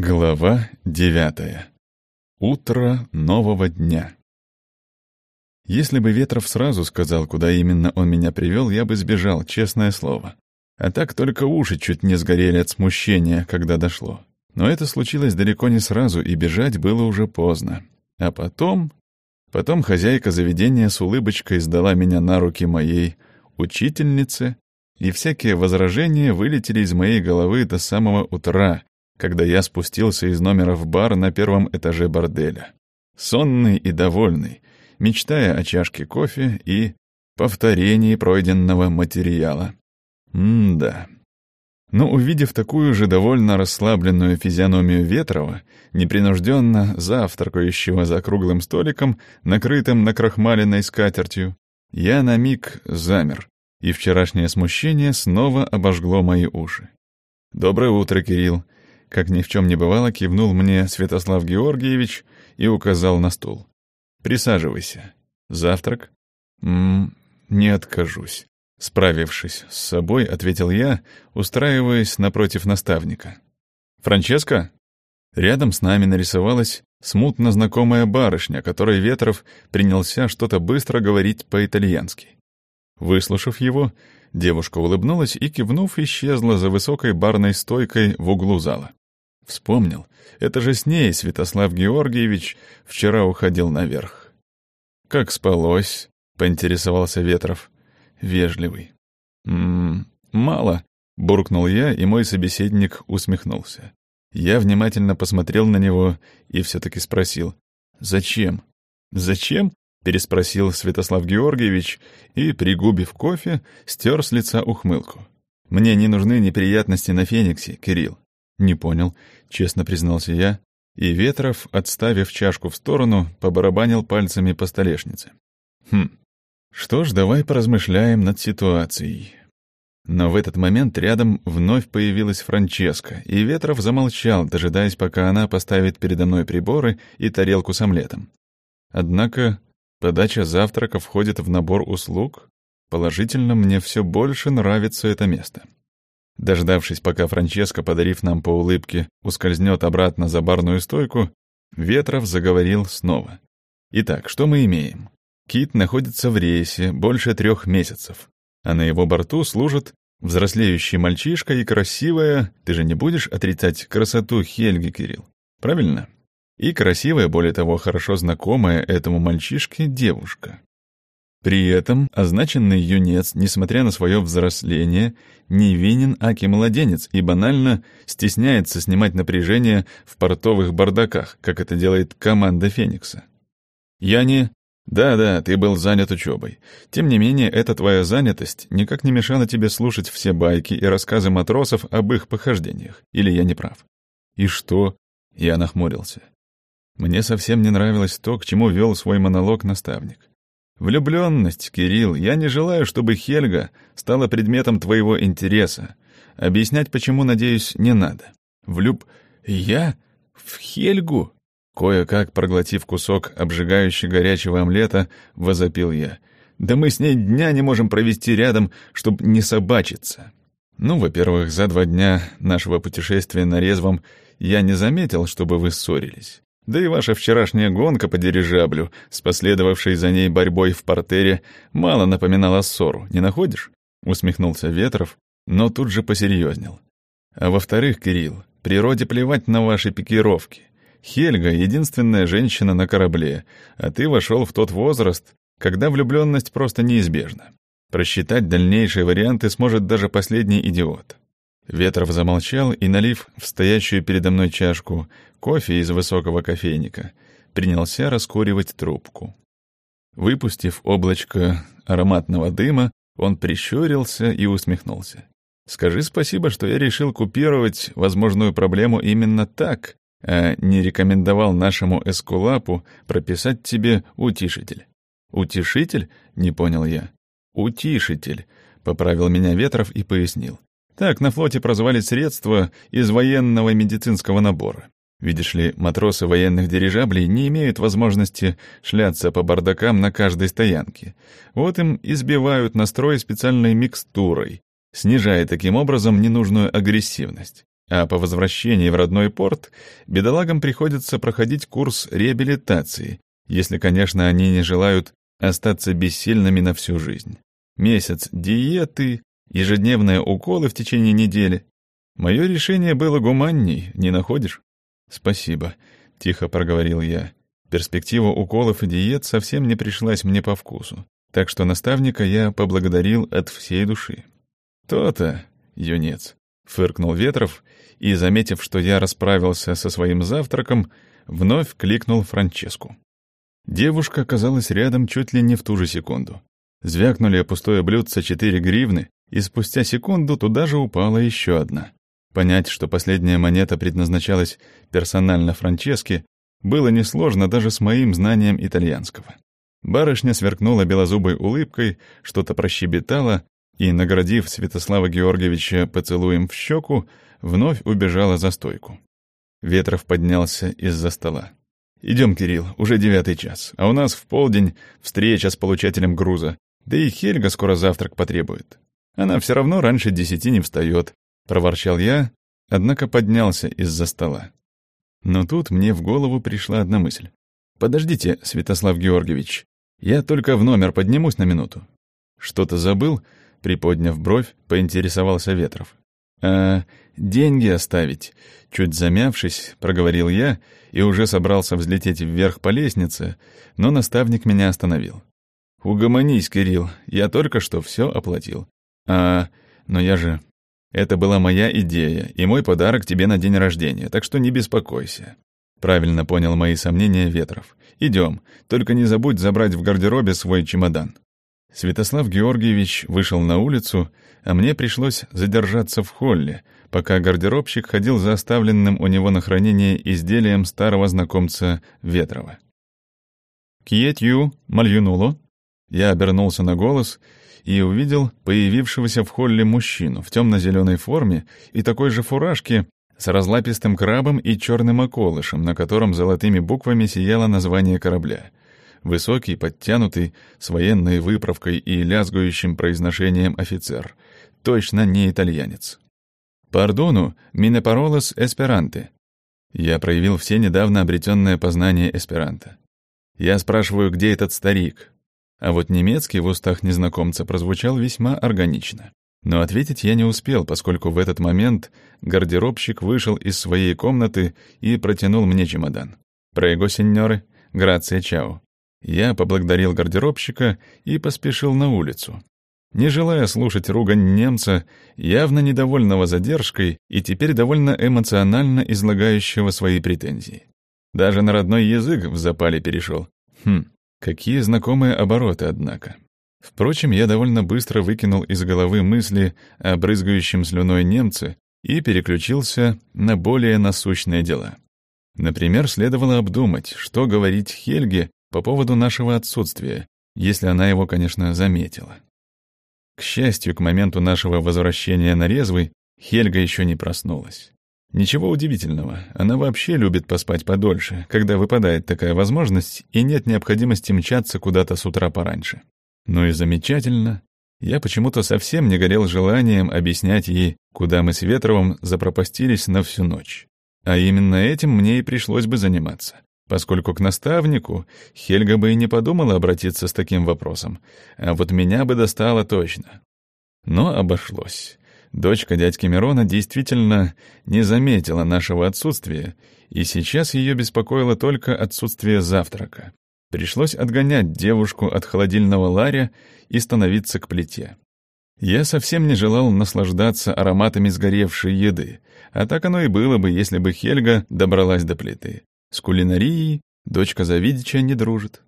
Глава девятая. Утро нового дня. Если бы Ветров сразу сказал, куда именно он меня привел, я бы сбежал, честное слово. А так только уши чуть не сгорели от смущения, когда дошло. Но это случилось далеко не сразу, и бежать было уже поздно. А потом... Потом хозяйка заведения с улыбочкой сдала меня на руки моей учительнице, и всякие возражения вылетели из моей головы до самого утра, когда я спустился из номера в бар на первом этаже борделя. Сонный и довольный, мечтая о чашке кофе и повторении пройденного материала. М-да. Но увидев такую же довольно расслабленную физиономию Ветрова, непринужденно завтракающего за круглым столиком, накрытым накрахмаленной скатертью, я на миг замер, и вчерашнее смущение снова обожгло мои уши. «Доброе утро, Кирилл!» Как ни в чем не бывало, кивнул мне Святослав Георгиевич и указал на стул. «Присаживайся. Завтрак?» «Ммм, не откажусь». Справившись с собой, ответил я, устраиваясь напротив наставника. «Франческо?» Рядом с нами нарисовалась смутно знакомая барышня, которой Ветров принялся что-то быстро говорить по-итальянски. Выслушав его, девушка улыбнулась и, кивнув, исчезла за высокой барной стойкой в углу зала. Вспомнил. Это же с ней Святослав Георгиевич вчера уходил наверх. «Как спалось?» — поинтересовался Ветров. Вежливый. «М -м, «Мало», — буркнул я, и мой собеседник усмехнулся. Я внимательно посмотрел на него и все-таки спросил. «Зачем?» «Зачем?» — переспросил Святослав Георгиевич и, пригубив кофе, стер с лица ухмылку. «Мне не нужны неприятности на Фениксе, Кирилл». «Не понял», — честно признался я, и Ветров, отставив чашку в сторону, побарабанил пальцами по столешнице. «Хм, что ж, давай поразмышляем над ситуацией». Но в этот момент рядом вновь появилась Франческа, и Ветров замолчал, дожидаясь, пока она поставит передо мной приборы и тарелку с омлетом. Однако подача завтрака входит в набор услуг. Положительно, мне все больше нравится это место. Дождавшись, пока Франческо, подарив нам по улыбке, ускользнет обратно за барную стойку, Ветров заговорил снова. Итак, что мы имеем? Кит находится в рейсе больше трех месяцев, а на его борту служит взрослеющий мальчишка и красивая, ты же не будешь отрицать красоту Хельги, Кирилл, правильно? И красивая, более того, хорошо знакомая этому мальчишке девушка. При этом означенный юнец, несмотря на свое взросление, невинен аки-младенец и банально стесняется снимать напряжение в портовых бардаках, как это делает команда Феникса. Я не... Да-да, ты был занят учебой. Тем не менее, эта твоя занятость никак не мешала тебе слушать все байки и рассказы матросов об их похождениях. Или я не прав? И что? Я нахмурился. Мне совсем не нравилось то, к чему вел свой монолог наставник. Влюбленность, Кирилл, я не желаю, чтобы Хельга стала предметом твоего интереса. Объяснять почему, надеюсь, не надо. Влюб... Я? В Хельгу? Кое-как, проглотив кусок обжигающего горячего омлета, возопил я. «Да мы с ней дня не можем провести рядом, чтобы не собачиться». Ну, во-первых, за два дня нашего путешествия на резвом я не заметил, чтобы вы ссорились. Да и ваша вчерашняя гонка по дирижаблю с последовавшей за ней борьбой в портере мало напоминала ссору, не находишь?» — усмехнулся Ветров, но тут же посерьезнел. «А во-вторых, Кирилл, природе плевать на ваши пикировки. Хельга — единственная женщина на корабле, а ты вошел в тот возраст, когда влюбленность просто неизбежна. Просчитать дальнейшие варианты сможет даже последний идиот. Ветров замолчал и, налив в стоящую передо мной чашку кофе из высокого кофейника, принялся раскуривать трубку. Выпустив облачко ароматного дыма, он прищурился и усмехнулся. «Скажи спасибо, что я решил купировать возможную проблему именно так, а не рекомендовал нашему эскулапу прописать тебе утишитель. «Утешитель?» — не понял я. «Утишитель», — поправил меня Ветров и пояснил. Так на флоте прозвали средства из военного медицинского набора. Видишь ли, матросы военных дирижаблей не имеют возможности шляться по бардакам на каждой стоянке. Вот им избивают настрой специальной микстурой, снижая таким образом ненужную агрессивность. а по возвращении в родной порт бедолагам приходится проходить курс реабилитации, если, конечно, они не желают остаться бессильными на всю жизнь. Месяц диеты, ежедневные уколы в течение недели. Мое решение было гуманней, не находишь? Спасибо, тихо проговорил я. Перспектива уколов и диет совсем не пришлась мне по вкусу, так что наставника я поблагодарил от всей души. То-то, юнец, фыркнул Ветров и, заметив, что я расправился со своим завтраком, вновь кликнул Франческу. Девушка оказалась рядом чуть ли не в ту же секунду. Звякнули пустое блюдце четыре гривны, и спустя секунду туда же упала еще одна. Понять, что последняя монета предназначалась персонально Франческе, было несложно даже с моим знанием итальянского. Барышня сверкнула белозубой улыбкой, что-то прощебетала и, наградив Святослава Георгиевича поцелуем в щеку, вновь убежала за стойку. Ветров поднялся из-за стола. «Идем, Кирилл, уже девятый час, а у нас в полдень встреча с получателем груза, да и Хельга скоро завтрак потребует. Она все равно раньше десяти не встает», — проворчал я, однако поднялся из-за стола. Но тут мне в голову пришла одна мысль. «Подождите, Святослав Георгиевич, я только в номер поднимусь на минуту». «Что-то забыл?» — приподняв бровь, поинтересовался Ветров. «А деньги оставить?» Чуть замявшись, проговорил я и уже собрался взлететь вверх по лестнице, но наставник меня остановил. «Угомонись, Кирилл, я только что все оплатил». «А, но я же...» «Это была моя идея и мой подарок тебе на день рождения, так что не беспокойся». Правильно понял мои сомнения Ветров. «Идем, только не забудь забрать в гардеробе свой чемодан». Святослав Георгиевич вышел на улицу, а мне пришлось задержаться в холле, пока гардеробщик ходил за оставленным у него на хранение изделием старого знакомца Ветрова. «Киетью, мальюнуло?» Я обернулся на голос и увидел появившегося в холле мужчину в темно-зеленой форме и такой же фуражке с разлапистым крабом и черным околышем, на котором золотыми буквами сияло название корабля. Высокий, подтянутый, с военной выправкой и лязгающим произношением офицер. Точно не итальянец. «Пардону, мине паролос эсперанте». Я проявил все недавно обретенное познание эсперанто. Я спрашиваю, где этот старик? А вот немецкий в устах незнакомца прозвучал весьма органично. Но ответить я не успел, поскольку в этот момент гардеробщик вышел из своей комнаты и протянул мне чемодан. «Прего, сеньоры, грация чао». Я поблагодарил гардеробщика и поспешил на улицу, не желая слушать ругань немца, явно недовольного задержкой и теперь довольно эмоционально излагающего свои претензии. Даже на родной язык в запале перешел. Хм, какие знакомые обороты, однако. Впрочем, я довольно быстро выкинул из головы мысли о брызгающем слюной немце и переключился на более насущные дела. Например, следовало обдумать, что говорить Хельге по поводу нашего отсутствия, если она его, конечно, заметила. К счастью, к моменту нашего возвращения на резвый Хельга еще не проснулась. Ничего удивительного, она вообще любит поспать подольше, когда выпадает такая возможность и нет необходимости мчаться куда-то с утра пораньше. Ну и замечательно. Я почему-то совсем не горел желанием объяснять ей, куда мы с Ветровым запропастились на всю ночь. А именно этим мне и пришлось бы заниматься поскольку к наставнику Хельга бы и не подумала обратиться с таким вопросом, а вот меня бы достало точно. Но обошлось. Дочка дядьки Мирона действительно не заметила нашего отсутствия, и сейчас ее беспокоило только отсутствие завтрака. Пришлось отгонять девушку от холодильного ларя и становиться к плите. Я совсем не желал наслаждаться ароматами сгоревшей еды, а так оно и было бы, если бы Хельга добралась до плиты. С кулинарией дочка Завидича не дружит.